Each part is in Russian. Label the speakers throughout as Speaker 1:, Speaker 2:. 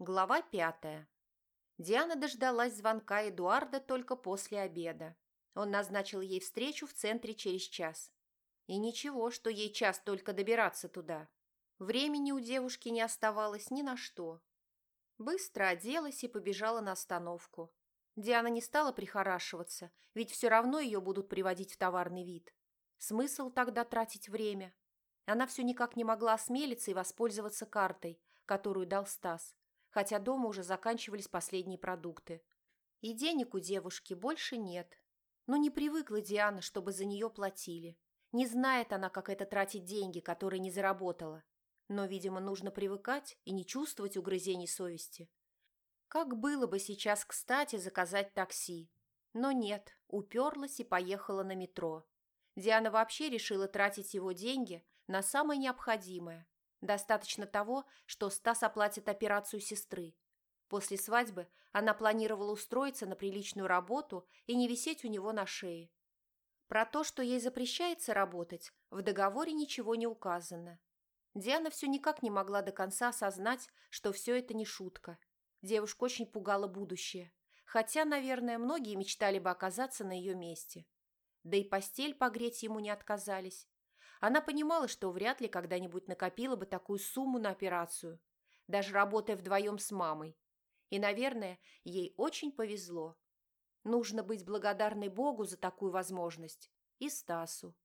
Speaker 1: Глава пятая. Диана дождалась звонка Эдуарда только после обеда. Он назначил ей встречу в центре через час. И ничего, что ей час только добираться туда. Времени у девушки не оставалось ни на что. Быстро оделась и побежала на остановку. Диана не стала прихорашиваться, ведь все равно ее будут приводить в товарный вид. Смысл тогда тратить время? Она все никак не могла осмелиться и воспользоваться картой, которую дал Стас, хотя дома уже заканчивались последние продукты. И денег у девушки больше нет. Но не привыкла Диана, чтобы за нее платили. Не знает она, как это тратить деньги, которые не заработала. Но, видимо, нужно привыкать и не чувствовать угрызений совести. Как было бы сейчас кстати заказать такси. Но нет, уперлась и поехала на метро. Диана вообще решила тратить его деньги на самое необходимое. Достаточно того, что Стас оплатит операцию сестры. После свадьбы она планировала устроиться на приличную работу и не висеть у него на шее. Про то, что ей запрещается работать, в договоре ничего не указано. Диана все никак не могла до конца осознать, что все это не шутка. Девушку очень пугало будущее, хотя, наверное, многие мечтали бы оказаться на ее месте да и постель погреть ему не отказались. Она понимала, что вряд ли когда-нибудь накопила бы такую сумму на операцию, даже работая вдвоем с мамой. И, наверное, ей очень повезло. Нужно быть благодарной Богу за такую возможность. И Стасу.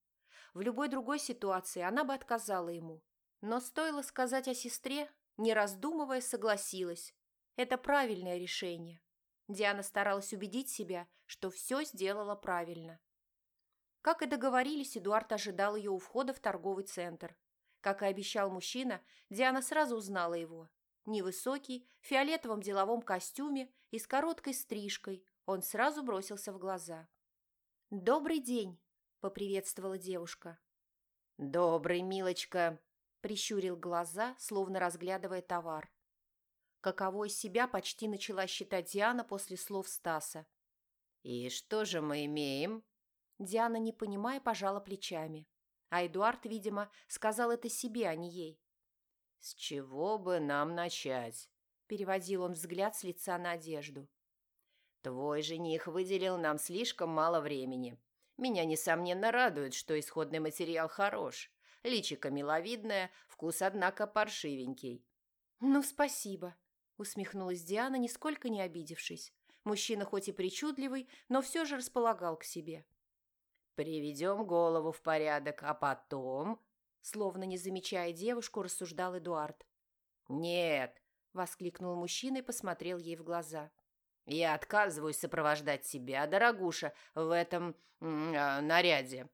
Speaker 1: В любой другой ситуации она бы отказала ему. Но стоило сказать о сестре, не раздумывая, согласилась. Это правильное решение. Диана старалась убедить себя, что все сделала правильно. Как и договорились, Эдуард ожидал ее у входа в торговый центр. Как и обещал мужчина, Диана сразу узнала его. Невысокий, в фиолетовом деловом костюме и с короткой стрижкой, он сразу бросился в глаза. «Добрый день!» – поприветствовала девушка.
Speaker 2: «Добрый, милочка!»
Speaker 1: – прищурил глаза, словно разглядывая товар. Каково из себя почти начала считать Диана после слов Стаса.
Speaker 2: «И что же мы имеем?»
Speaker 1: Диана, не понимая, пожала плечами. А Эдуард, видимо, сказал это себе, а не ей.
Speaker 2: «С чего бы нам начать?» – переводил он взгляд с лица на одежду. «Твой жених выделил нам слишком мало времени. Меня, несомненно, радует, что исходный материал хорош. Личико миловидное, вкус, однако, паршивенький».
Speaker 1: «Ну, спасибо», – усмехнулась Диана, нисколько не обидевшись. Мужчина хоть и причудливый, но все же располагал к себе.
Speaker 2: «Приведем голову в порядок, а потом...»
Speaker 1: Словно не замечая девушку, рассуждал Эдуард.
Speaker 2: «Нет!»
Speaker 1: – воскликнул мужчина и посмотрел ей в глаза.
Speaker 2: «Я отказываюсь сопровождать тебя, дорогуша, в этом э, наряде!»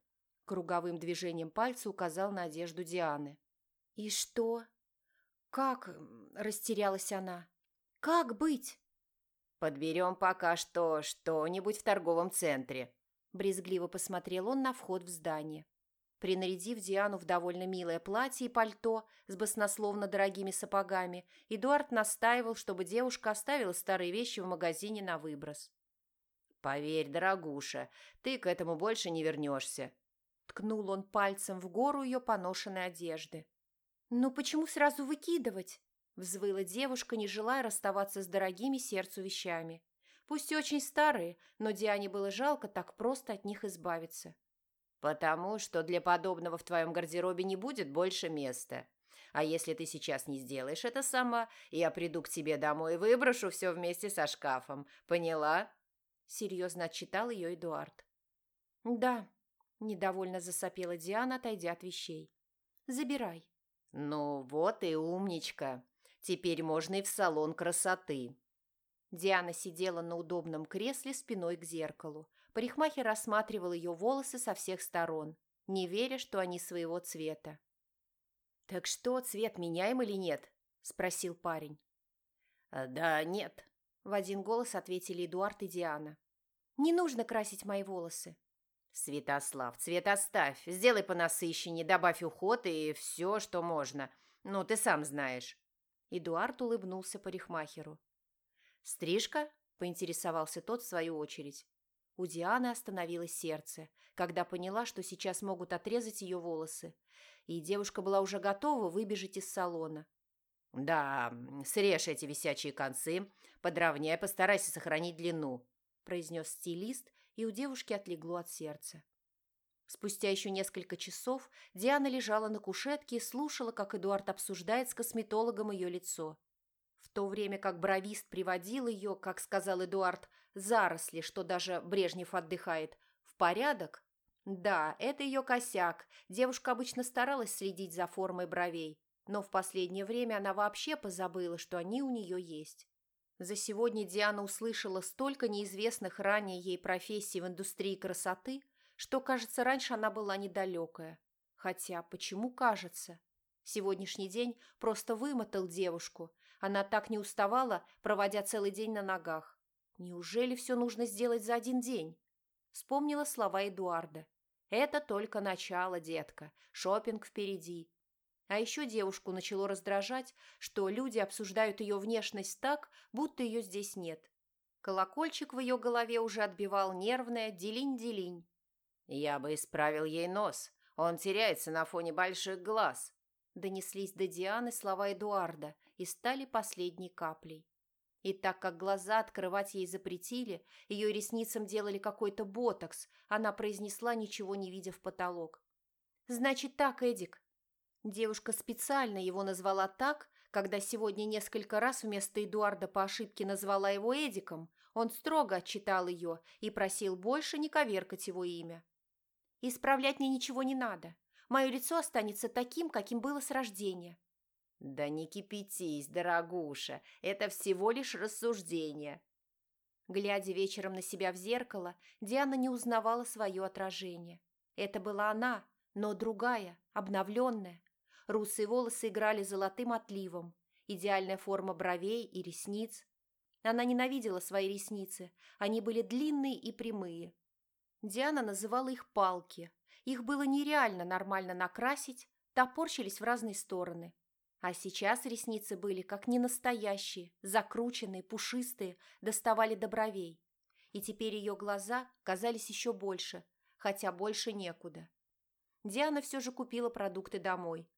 Speaker 1: Круговым движением пальца указал на одежду Дианы. «И что? Как?» – растерялась она. «Как быть?»
Speaker 2: «Подберем пока что что-нибудь в торговом центре»,
Speaker 1: Брезгливо посмотрел он на вход в здание. Принарядив Диану в довольно милое платье и пальто с баснословно дорогими сапогами, Эдуард настаивал, чтобы девушка оставила старые вещи в магазине на выброс.
Speaker 2: «Поверь, дорогуша, ты к этому больше не вернешься», —
Speaker 1: ткнул он пальцем в гору ее поношенной одежды. «Ну почему сразу выкидывать?» — взвыла девушка, не желая расставаться с дорогими сердцу вещами. Пусть и очень старые, но Диане было жалко так просто от них избавиться.
Speaker 2: «Потому что для подобного в твоем гардеробе не будет больше места. А если ты сейчас не сделаешь это сама, я приду к тебе домой и выброшу все вместе со шкафом. Поняла?»
Speaker 1: Серьезно отчитал ее Эдуард. «Да», – недовольно засопела Диана, отойдя от вещей. «Забирай».
Speaker 2: «Ну вот и умничка. Теперь можно и в салон красоты»,
Speaker 1: Диана сидела на удобном кресле спиной к зеркалу. Парикмахер рассматривал ее волосы со всех сторон, не веря, что они своего цвета. «Так что, цвет меняем или нет?» – спросил парень.
Speaker 2: «Э, «Да нет», –
Speaker 1: в один голос ответили Эдуард и Диана. «Не нужно красить мои волосы».
Speaker 2: «Святослав, цвет оставь, сделай понасыщеннее, добавь уход и все, что можно. Ну, ты сам знаешь».
Speaker 1: Эдуард улыбнулся парикмахеру. «Стрижка?» – поинтересовался тот в свою очередь. У Дианы остановилось сердце, когда поняла, что сейчас могут отрезать ее волосы, и девушка была уже готова выбежать из салона.
Speaker 2: «Да, срежь эти висячие концы, подровняй, постарайся сохранить длину», произнес стилист, и у девушки отлегло от сердца. Спустя еще несколько часов Диана лежала на кушетке и слушала, как Эдуард обсуждает с косметологом ее лицо. В то время как бровист приводил ее, как сказал Эдуард, заросли, что даже Брежнев отдыхает, в порядок. Да, это ее косяк. Девушка обычно старалась следить за формой бровей, но в последнее время она вообще позабыла, что они у нее есть. За сегодня Диана услышала столько неизвестных ранее ей профессий в индустрии красоты, что, кажется, раньше она была недалекая. Хотя, почему кажется? Сегодняшний день просто вымотал девушку. Она так не уставала, проводя целый день на ногах. Неужели все нужно сделать за один день? Вспомнила слова Эдуарда. «Это только начало, детка. Шопинг впереди. А еще девушку начало раздражать, что люди обсуждают ее внешность так, будто ее здесь нет. Колокольчик в ее голове уже отбивал нервное «делинь-делинь». «Я бы исправил ей нос. Он теряется на фоне больших глаз», донеслись до Дианы слова Эдуарда и стали последней каплей. И так как глаза открывать ей запретили, ее ресницам делали какой-то ботокс, она произнесла, ничего не видя в потолок. «Значит так, Эдик, Девушка специально его назвала так, когда сегодня несколько раз вместо Эдуарда по ошибке назвала его Эдиком, он строго отчитал ее и просил больше не коверкать его имя. «Исправлять мне ничего не надо. Мое лицо останется таким, каким было с рождения». «Да не кипятись, дорогуша, это всего лишь рассуждение».
Speaker 1: Глядя вечером на себя в зеркало, Диана не узнавала свое отражение. Это была она, но другая, обновленная, Русые волосы играли золотым отливом, идеальная форма бровей и ресниц. Она ненавидела свои ресницы, они были длинные и прямые. Диана называла их палки. Их было нереально нормально накрасить, топорщились в разные стороны. А сейчас ресницы были как ненастоящие, закрученные, пушистые, доставали до бровей. И теперь ее глаза казались еще больше, хотя больше некуда. Диана все же купила продукты домой.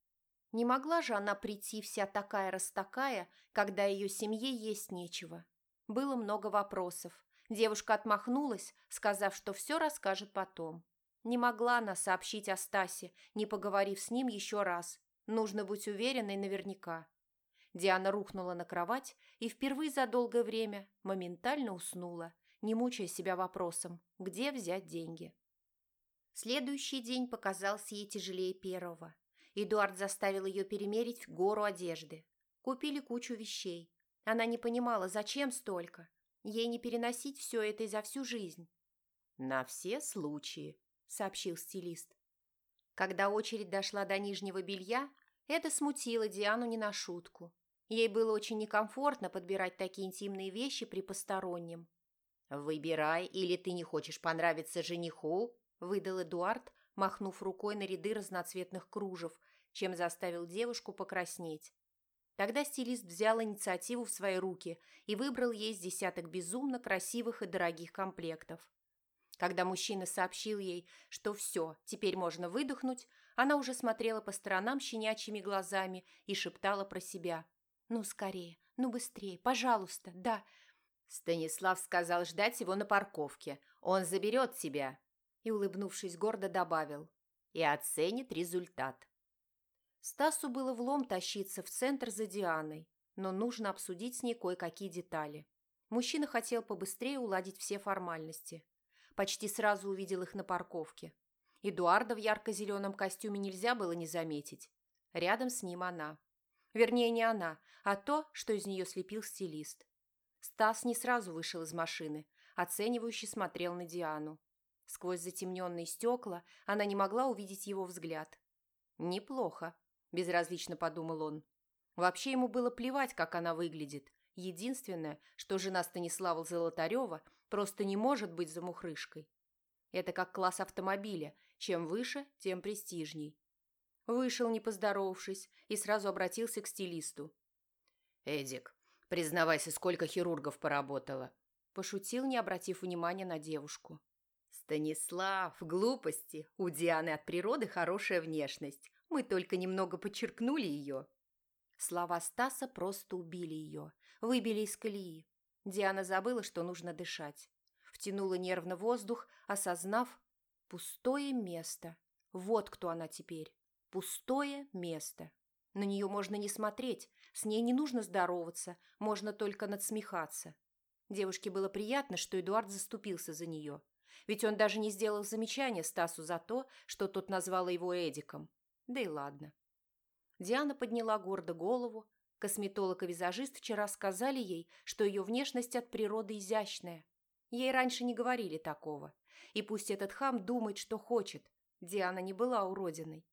Speaker 1: Не могла же она прийти вся такая-растакая, когда ее семье есть нечего. Было много вопросов. Девушка отмахнулась, сказав, что все расскажет потом. Не могла она сообщить о Стасе, не поговорив с ним еще раз. Нужно быть уверенной наверняка. Диана рухнула на кровать и впервые за долгое время моментально уснула, не мучая себя вопросом, где взять деньги. Следующий день показался ей тяжелее первого. Эдуард заставил ее перемерить гору одежды. Купили кучу вещей. Она не понимала, зачем столько. Ей не переносить все это и за всю жизнь.
Speaker 2: «На все случаи», — сообщил стилист.
Speaker 1: Когда очередь дошла до нижнего белья, это смутило Диану не на шутку. Ей было очень некомфортно подбирать такие интимные вещи при постороннем.
Speaker 2: «Выбирай, или ты не хочешь понравиться жениху», — выдал Эдуард, махнув рукой на ряды разноцветных кружев, чем заставил девушку покраснеть. Тогда стилист взял инициативу в свои руки и выбрал ей с десяток безумно красивых и дорогих комплектов. Когда мужчина сообщил ей, что все, теперь можно выдохнуть, она уже смотрела по сторонам щенячьими глазами и шептала про себя. «Ну, скорее, ну, быстрее, пожалуйста, да». Станислав сказал ждать его на парковке. Он заберет тебя
Speaker 1: и, улыбнувшись гордо, добавил «и оценит результат». Стасу было влом тащиться в центр за Дианой, но нужно обсудить с ней кое-какие детали. Мужчина хотел побыстрее уладить все формальности. Почти сразу увидел их на парковке. Эдуарда в ярко-зеленом костюме нельзя было не заметить. Рядом с ним она. Вернее, не она, а то, что из нее слепил стилист. Стас не сразу вышел из машины, оценивающе смотрел на Диану. Сквозь затемненные стекла она не могла увидеть его взгляд. «Неплохо», – безразлично подумал он. Вообще ему было плевать, как она выглядит. Единственное, что жена Станислава Золотарева просто не может быть замухрышкой. Это как класс автомобиля. Чем выше, тем престижней. Вышел, не поздоровавшись, и сразу обратился к стилисту.
Speaker 2: «Эдик, признавайся, сколько хирургов поработала?»
Speaker 1: Пошутил, не обратив внимания на девушку.
Speaker 2: «Станислав, глупости. У Дианы от природы хорошая внешность. Мы только немного подчеркнули ее».
Speaker 1: Слова Стаса просто убили ее, выбили из колеи. Диана забыла, что нужно дышать. Втянула нервно воздух, осознав пустое место. Вот кто она теперь. Пустое место. На нее можно не смотреть, с ней не нужно здороваться, можно только надсмехаться. Девушке было приятно, что Эдуард заступился за нее. Ведь он даже не сделал замечания Стасу за то, что тот назвал его Эдиком. Да и ладно. Диана подняла гордо голову. Косметолог и визажист вчера сказали ей, что ее внешность от природы изящная. Ей раньше не говорили такого. И пусть этот хам думает, что хочет. Диана не была уродиной.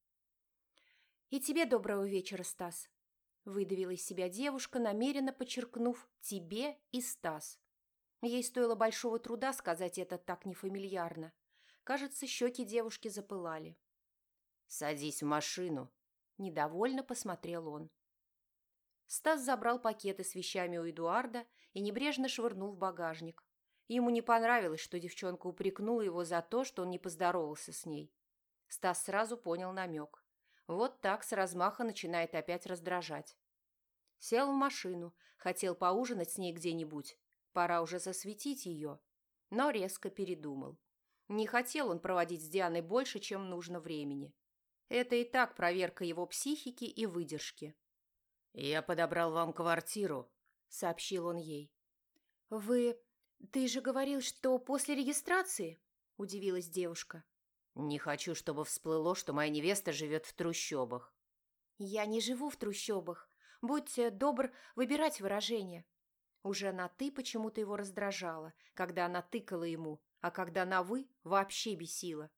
Speaker 1: «И тебе доброго вечера, Стас», – выдавила из себя девушка, намеренно подчеркнув «тебе» и «Стас». Ей стоило большого труда сказать это так нефамильярно. Кажется, щеки девушки запылали.
Speaker 2: «Садись в машину», – недовольно посмотрел он.
Speaker 1: Стас забрал пакеты с вещами у Эдуарда и небрежно швырнул в багажник. Ему не понравилось, что девчонка упрекнула его за то, что он не поздоровался с ней. Стас сразу понял намек. Вот так с размаха начинает опять раздражать. Сел в машину, хотел поужинать с ней где-нибудь. Пора уже засветить ее. Но резко передумал. Не хотел он проводить с Дианой больше, чем нужно времени. Это и так проверка его психики и выдержки.
Speaker 2: «Я подобрал вам квартиру», — сообщил он ей.
Speaker 1: «Вы... Ты же говорил, что после регистрации?» – удивилась девушка.
Speaker 2: Не хочу, чтобы всплыло, что моя невеста живет в трущобах.
Speaker 1: Я не живу в трущобах. Будьте добр выбирать выражение. Уже на «ты» почему-то его раздражала, когда она тыкала ему, а когда на «вы» вообще бесила.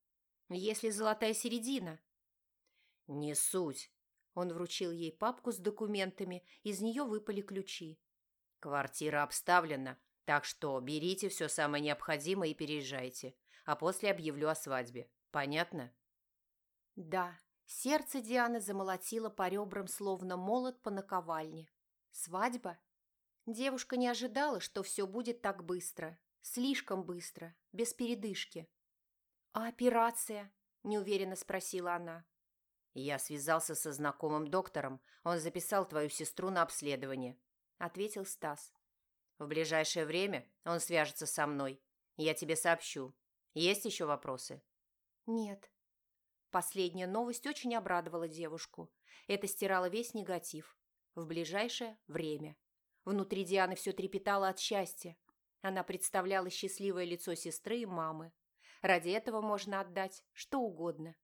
Speaker 1: Если золотая середина.
Speaker 2: Не суть.
Speaker 1: Он вручил ей папку с документами, из нее выпали ключи.
Speaker 2: Квартира обставлена, так что берите все самое необходимое и переезжайте, а после объявлю о свадьбе. Понятно?
Speaker 1: Да, сердце Дианы замолотило по ребрам, словно молот по наковальне. Свадьба? Девушка не ожидала, что все будет так быстро. Слишком быстро, без передышки. «А операция?» – неуверенно спросила она.
Speaker 2: «Я связался со знакомым доктором. Он записал твою сестру на обследование», – ответил Стас. «В ближайшее время он свяжется со мной. Я тебе сообщу. Есть еще вопросы?»
Speaker 1: «Нет». Последняя новость очень обрадовала девушку. Это стирало весь негатив. В ближайшее время. Внутри Дианы все трепетало от счастья. Она представляла счастливое лицо сестры и мамы. Ради этого можно отдать что угодно.